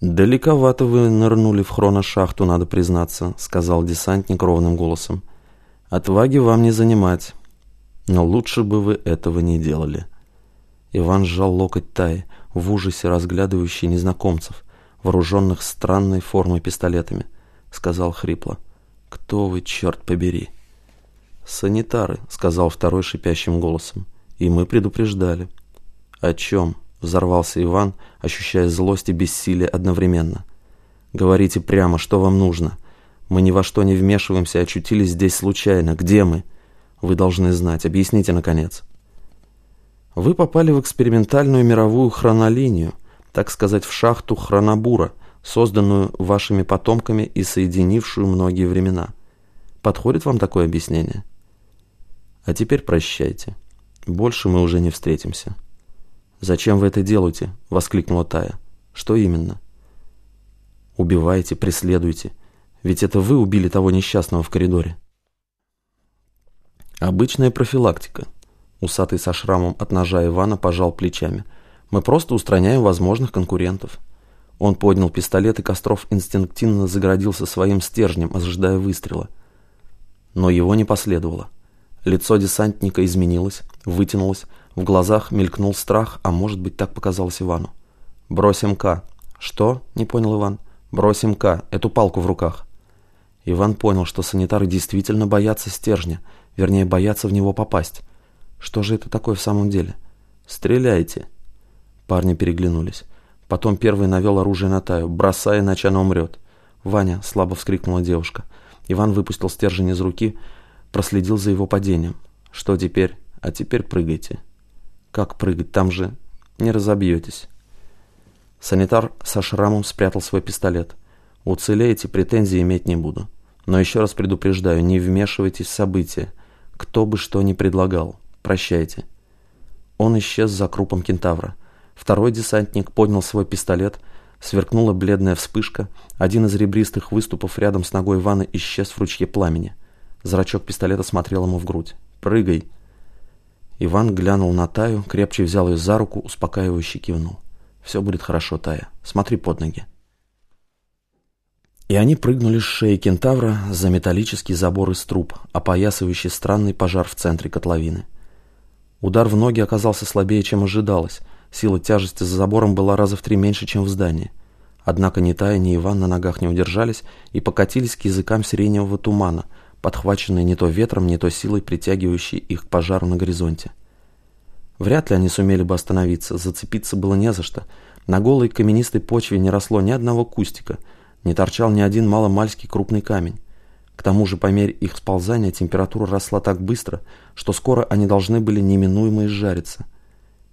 «Далековато вы нырнули в хроношахту, надо признаться», — сказал десантник ровным голосом. «Отваги вам не занимать, но лучше бы вы этого не делали». Иван сжал локоть Таи, в ужасе разглядывающий незнакомцев, вооруженных странной формой пистолетами. Сказал хрипло. «Кто вы, черт побери?» «Санитары», — сказал второй шипящим голосом. «И мы предупреждали». «О чем?» — взорвался Иван, ощущая злость и бессилие одновременно. «Говорите прямо, что вам нужно. Мы ни во что не вмешиваемся, очутились здесь случайно. Где мы? Вы должны знать. Объясните, наконец». «Вы попали в экспериментальную мировую хронолинию, так сказать, в шахту Хронобура, созданную вашими потомками и соединившую многие времена. Подходит вам такое объяснение?» «А теперь прощайте. Больше мы уже не встретимся». «Зачем вы это делаете?» — воскликнула Тая. «Что именно?» «Убивайте, преследуйте. Ведь это вы убили того несчастного в коридоре». «Обычная профилактика». Усатый со шрамом от ножа Ивана пожал плечами. «Мы просто устраняем возможных конкурентов». Он поднял пистолет, и Костров инстинктивно загородился своим стержнем, ожидая выстрела. Но его не последовало. Лицо десантника изменилось, вытянулось, в глазах мелькнул страх, а может быть так показалось Ивану. «Брось МК». «Что?» – не понял Иван. «Брось МК, эту палку в руках». Иван понял, что санитары действительно боятся стержня, вернее, боятся в него попасть. Что же это такое в самом деле? «Стреляйте!» Парни переглянулись. Потом первый навел оружие на Таю. «Бросай, иначе она умрет!» «Ваня!» – слабо вскрикнула девушка. Иван выпустил стержень из руки, проследил за его падением. «Что теперь?» «А теперь прыгайте!» Как прыгать? Там же не разобьетесь. Санитар со шрамом спрятал свой пистолет. Уцелеете, претензий иметь не буду. Но еще раз предупреждаю, не вмешивайтесь в события. Кто бы что ни предлагал. Прощайте. Он исчез за крупом кентавра. Второй десантник поднял свой пистолет, сверкнула бледная вспышка, один из ребристых выступов рядом с ногой Ивана исчез в ручье пламени. Зрачок пистолета смотрел ему в грудь. «Прыгай!» Иван глянул на Таю, крепче взял ее за руку, успокаивающе кивнул. «Все будет хорошо, Тая. Смотри под ноги». И они прыгнули с шеи кентавра за металлический забор из труб, опоясывающий странный пожар в центре котловины. Удар в ноги оказался слабее, чем ожидалось. Сила тяжести за забором была раза в три меньше, чем в здании. Однако ни Тая, ни Иван на ногах не удержались и покатились к языкам сиреневого тумана – подхваченные не то ветром, не то силой, притягивающей их к пожару на горизонте. Вряд ли они сумели бы остановиться, зацепиться было не за что. На голой каменистой почве не росло ни одного кустика, не торчал ни один маломальский крупный камень. К тому же, по мере их сползания, температура росла так быстро, что скоро они должны были неминуемо изжариться.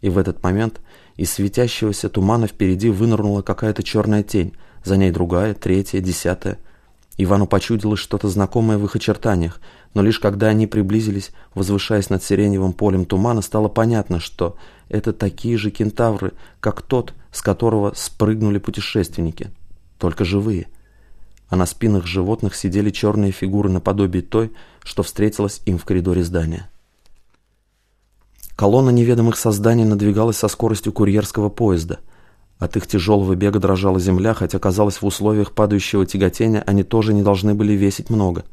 И в этот момент из светящегося тумана впереди вынырнула какая-то черная тень, за ней другая, третья, десятая – Ивану почудилось что-то знакомое в их очертаниях, но лишь когда они приблизились, возвышаясь над сиреневым полем тумана, стало понятно, что это такие же кентавры, как тот, с которого спрыгнули путешественники, только живые. А на спинах животных сидели черные фигуры наподобие той, что встретилась им в коридоре здания. Колонна неведомых созданий надвигалась со скоростью курьерского поезда – от их тяжелого бега дрожала земля, хотя, казалось, в условиях падающего тяготения они тоже не должны были весить много.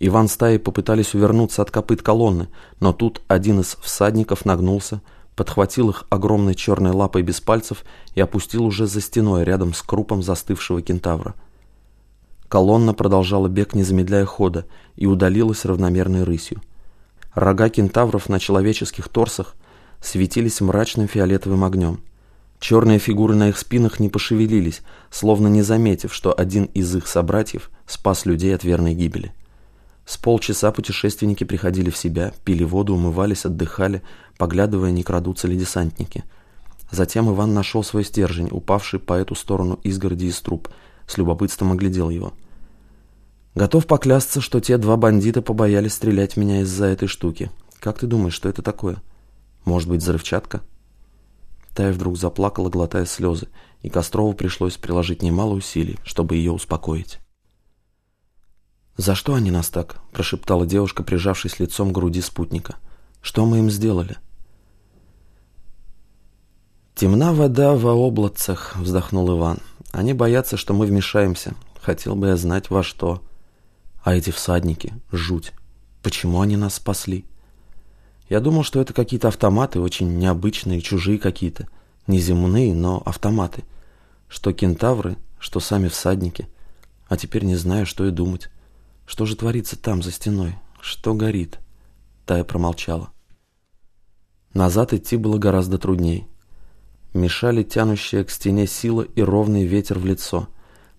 Иван с Таей попытались увернуться от копыт колонны, но тут один из всадников нагнулся, подхватил их огромной черной лапой без пальцев и опустил уже за стеной рядом с крупом застывшего кентавра. Колонна продолжала бег, не замедляя хода, и удалилась равномерной рысью. Рога кентавров на человеческих торсах светились мрачным фиолетовым огнем. Черные фигуры на их спинах не пошевелились, словно не заметив, что один из их собратьев спас людей от верной гибели. С полчаса путешественники приходили в себя, пили воду, умывались, отдыхали, поглядывая, не крадутся ли десантники. Затем Иван нашел свой стержень, упавший по эту сторону изгороди из труб, с любопытством оглядел его. Готов поклясться, что те два бандита побоялись стрелять меня из-за этой штуки. Как ты думаешь, что это такое? Может быть, взрывчатка? Тая вдруг заплакала, глотая слезы, и Кострову пришлось приложить немало усилий, чтобы ее успокоить. «За что они нас так?» – прошептала девушка, прижавшись лицом к груди спутника. «Что мы им сделали?» «Темна вода во облацах», – вздохнул Иван. Они боятся, что мы вмешаемся. Хотел бы я знать, во что. А эти всадники — жуть. Почему они нас спасли? Я думал, что это какие-то автоматы, очень необычные, чужие какие-то. Не земные, но автоматы. Что кентавры, что сами всадники. А теперь не знаю, что и думать. Что же творится там, за стеной? Что горит? Тая промолчала. Назад идти было гораздо трудней. Мешали тянущая к стене сила и ровный ветер в лицо.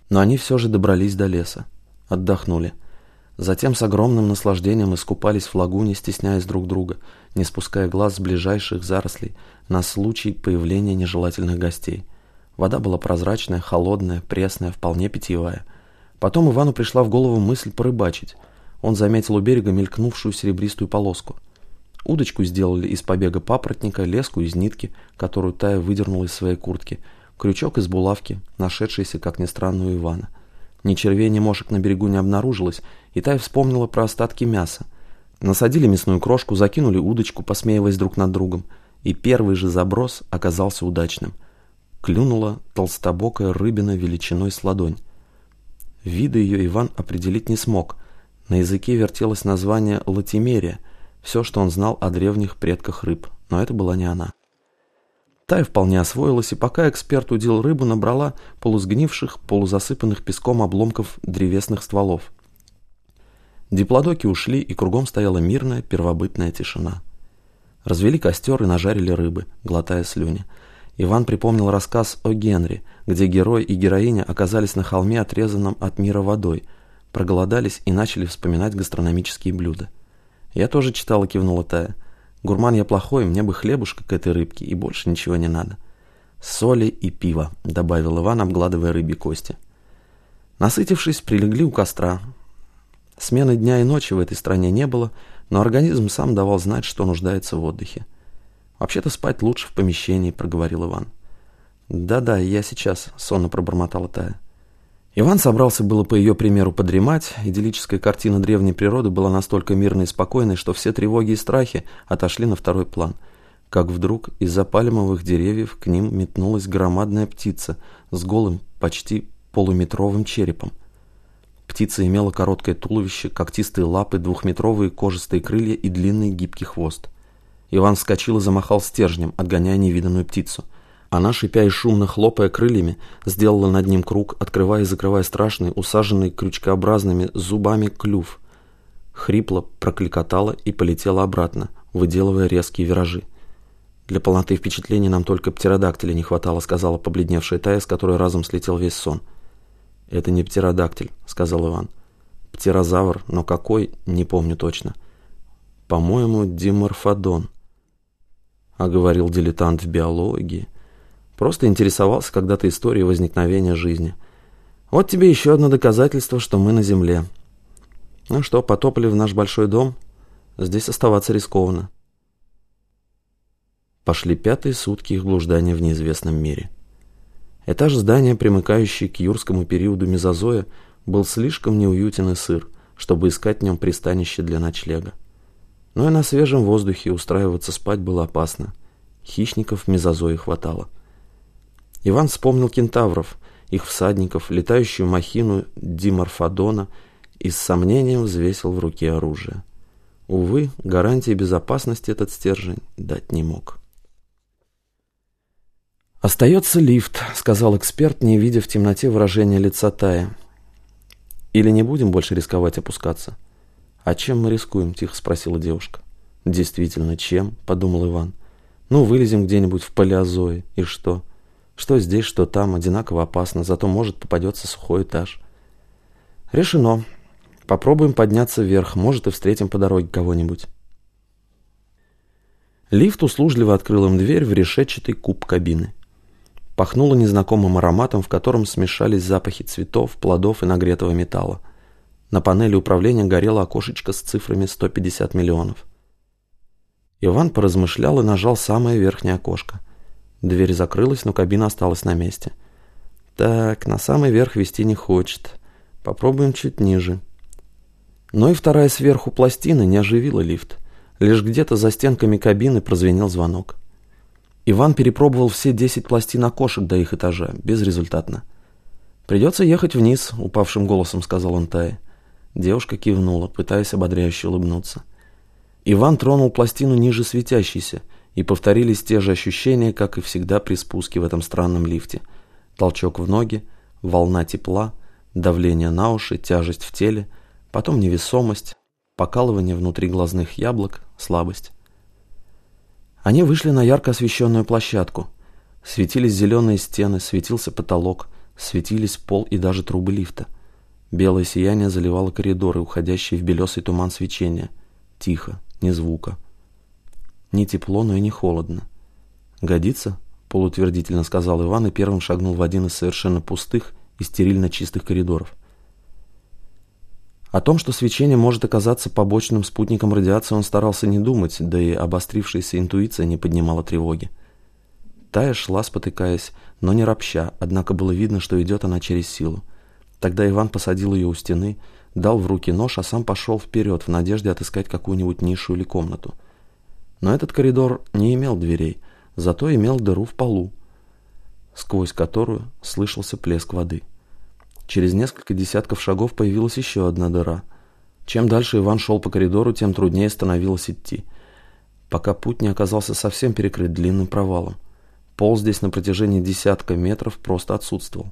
Но они все же добрались до леса. Отдохнули. Затем с огромным наслаждением искупались в лагуне, стесняясь друг друга, не спуская глаз с ближайших зарослей на случай появления нежелательных гостей. Вода была прозрачная, холодная, пресная, вполне питьевая. Потом Ивану пришла в голову мысль порыбачить. Он заметил у берега мелькнувшую серебристую полоску. Удочку сделали из побега папоротника, леску из нитки, которую Тая выдернула из своей куртки, крючок из булавки, нашедшийся, как ни странно, у Ивана. Ни червей, ни мошек на берегу не обнаружилось, и Тая вспомнила про остатки мяса. Насадили мясную крошку, закинули удочку, посмеиваясь друг над другом, и первый же заброс оказался удачным. Клюнула толстобокая рыбина величиной с ладонь. Вида ее Иван определить не смог. На языке вертелось название «латимерия», все, что он знал о древних предках рыб, но это была не она. Тая вполне освоилась, и пока эксперт удил рыбу, набрала полусгнивших, полузасыпанных песком обломков древесных стволов. Диплодоки ушли, и кругом стояла мирная первобытная тишина. Развели костер и нажарили рыбы, глотая слюни. Иван припомнил рассказ о Генри, где герой и героиня оказались на холме, отрезанном от мира водой, проголодались и начали вспоминать гастрономические блюда. «Я тоже читала», — кивнула Тая. «Гурман я плохой, мне бы хлебушка к этой рыбке, и больше ничего не надо». «Соли и пиво», — добавил Иван, обгладывая рыбьи кости. Насытившись, прилегли у костра. Смены дня и ночи в этой стране не было, но организм сам давал знать, что нуждается в отдыхе. «Вообще-то спать лучше в помещении», — проговорил Иван. «Да-да, я сейчас», — сонно пробормотала Тая. Иван собрался было по ее примеру подремать, идиллическая картина древней природы была настолько мирной и спокойной, что все тревоги и страхи отошли на второй план. Как вдруг из-за пальмовых деревьев к ним метнулась громадная птица с голым, почти полуметровым черепом. Птица имела короткое туловище, когтистые лапы, двухметровые кожистые крылья и длинный гибкий хвост. Иван вскочил и замахал стержнем, отгоняя невиданную птицу – она, шипя и шумно хлопая крыльями, сделала над ним круг, открывая и закрывая страшный, усаженный крючкообразными зубами клюв. Хрипло прокликотала и полетела обратно, выделывая резкие виражи. «Для полноты впечатлений нам только птеродактиля не хватало», сказала побледневшая Тая, с которой разом слетел весь сон. «Это не птеродактиль», — сказал Иван. «Птерозавр, но какой, не помню точно. По-моему, диморфодон». А говорил дилетант в биологии. Просто интересовался когда-то историей возникновения жизни. Вот тебе еще одно доказательство, что мы на Земле. Ну что, потопали в наш большой дом? Здесь оставаться рискованно. Пошли пятые сутки их блуждания в неизвестном мире. Этаж здания, примыкающий к юрскому периоду мезозоя, был слишком неуютен и сыр, чтобы искать в нем пристанище для ночлега. Но и на свежем воздухе устраиваться спать было опасно. Хищников в мезозое хватало. Иван вспомнил кентавров, их всадников, летающую махину Диморфодона и с сомнением взвесил в руке оружие. Увы, гарантии безопасности этот стержень дать не мог. «Остается лифт», — сказал эксперт, не видя в темноте выражения лица Тая. «Или не будем больше рисковать опускаться?» «А чем мы рискуем?» — тихо спросила девушка. «Действительно, чем?» — подумал Иван. «Ну, вылезем где-нибудь в палеозое, и что?» Что здесь, что там, одинаково опасно, зато может попадется сухой этаж. Решено. Попробуем подняться вверх, может и встретим по дороге кого-нибудь. Лифт услужливо открыл им дверь в решетчатый куб кабины. Пахнуло незнакомым ароматом, в котором смешались запахи цветов, плодов и нагретого металла. На панели управления горело окошечко с цифрами 150 миллионов. Иван поразмышлял и нажал самое верхнее окошко. Дверь закрылась, но кабина осталась на месте. Так, на самый верх вести не хочет. Попробуем чуть ниже. Но и вторая сверху пластина не оживила лифт. Лишь где-то за стенками кабины прозвенел звонок. Иван перепробовал все десять пластин окошек до их этажа, безрезультатно. «Придется ехать вниз», — упавшим голосом сказал он Тае. Девушка кивнула, пытаясь ободряюще улыбнуться. Иван тронул пластину ниже светящейся, и повторились те же ощущения, как и всегда при спуске в этом странном лифте. Толчок в ноги, волна тепла, давление на уши, тяжесть в теле, потом невесомость, покалывание внутри глазных яблок, слабость. Они вышли на ярко освещенную площадку. Светились зеленые стены, светился потолок, светились пол и даже трубы лифта. Белое сияние заливало коридоры, уходящие в белесый туман свечения. Тихо, ни звука. Не тепло, но и не холодно. «Годится?» — полутвердительно сказал Иван и первым шагнул в один из совершенно пустых и стерильно чистых коридоров. О том, что свечение может оказаться побочным спутником радиации, он старался не думать, да и обострившаяся интуиция не поднимала тревоги. Тая шла, спотыкаясь, но не ропща, однако было видно, что идет она через силу. Тогда Иван посадил ее у стены, дал в руки нож, а сам пошел вперед в надежде отыскать какую-нибудь нишу или комнату. Но этот коридор не имел дверей, зато имел дыру в полу, сквозь которую слышался плеск воды. Через несколько десятков шагов появилась еще одна дыра. Чем дальше Иван шел по коридору, тем труднее становилось идти, пока путь не оказался совсем перекрыт длинным провалом. Пол здесь на протяжении десятка метров просто отсутствовал.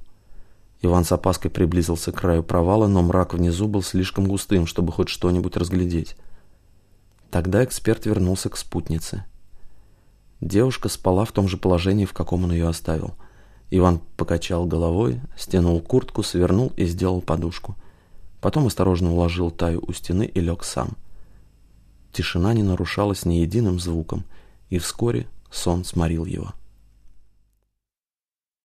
Иван с опаской приблизился к краю провала, но мрак внизу был слишком густым, чтобы хоть что-нибудь разглядеть. Тогда эксперт вернулся к спутнице. Девушка спала в том же положении, в каком он ее оставил. Иван покачал головой, стянул куртку, свернул и сделал подушку. Потом осторожно уложил Таю у стены и лег сам. Тишина не нарушалась ни единым звуком, и вскоре сон сморил его.